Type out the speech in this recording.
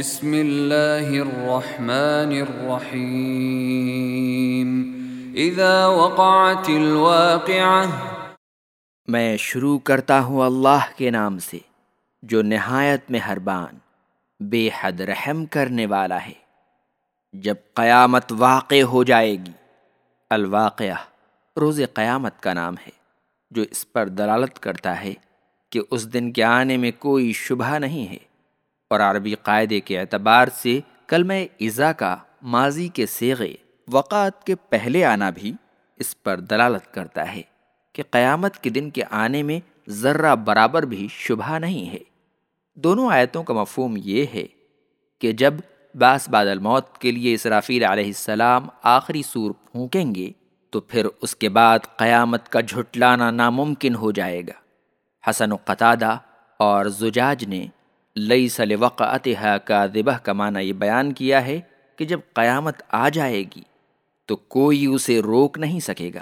بسم اللہ الرحمن الرحیم. اذا وقعت الواقعہ. میں شروع کرتا ہوں اللہ کے نام سے، جو نہایت مہربان، بے حد رحم کرنے والا ہے۔ جب قیامت واقع ہو جائے گی، الواقعہ روز قیامت کا نام ہے، جو اس پر دلالت کرتا ہے کہ اس دن کے آنے میں کوئی شبہ نہیں ہے۔ اور عربی قاعدے کے اعتبار سے کلمہ ازا کا ماضی کے سیغے وقات کے پہلے آنا بھی اس پر دلالت کرتا ہے کہ قیامت کے دن کے آنے میں ذرہ برابر بھی شبہ نہیں ہے۔ دونوں آیتوں کا مفہوم یہ ہے کہ جب باس بعد الموت کے لیے اسرافیل علیہ السلام آخری سور پھونکیں گے تو پھر اس کے بعد قیامت کا جھٹلانا ناممکن ہو جائے گا۔ حسن و قطادہ اور زجاج نے لئی سل وقعتہ کا دبہ کا معنی یہ بیان کیا ہے کہ جب قیامت آ جائے گی تو کوئی اسے روک نہیں سکے گا۔